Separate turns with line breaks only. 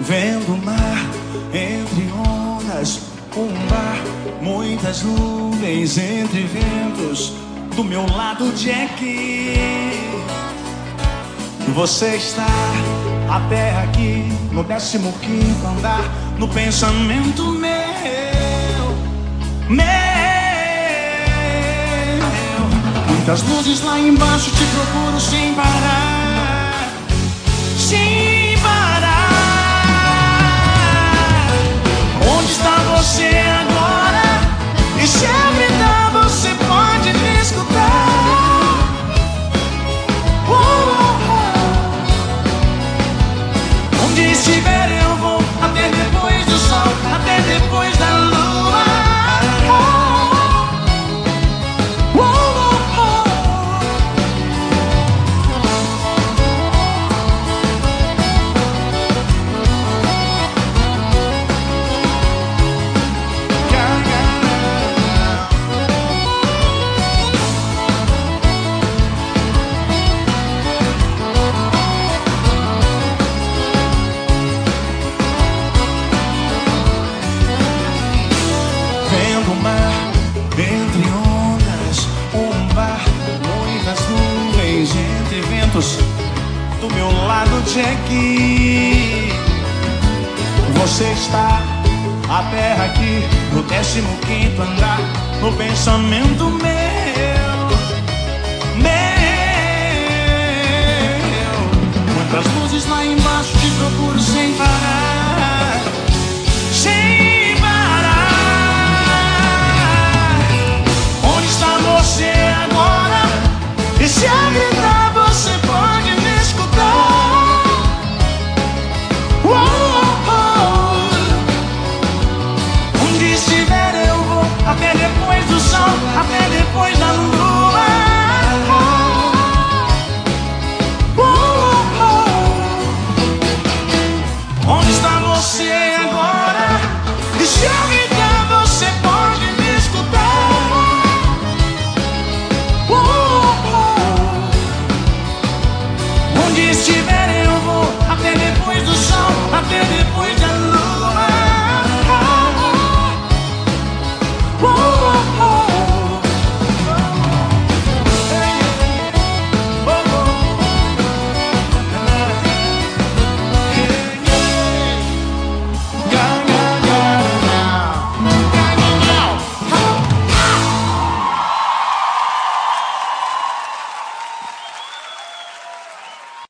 Vendo o mar entre ondas, um bar, muitas nuvens entre ventos. Do meu lado, Jack. Você está até aqui no 15 andar, no pensamento meu, meu. Muitas luzes lá embaixo te procuro sem parar, sem Do lado, Jack, você está a terra aqui no 15 quinto andar, no pensamento meu, depois do sol, até depois da lua. Onde está você?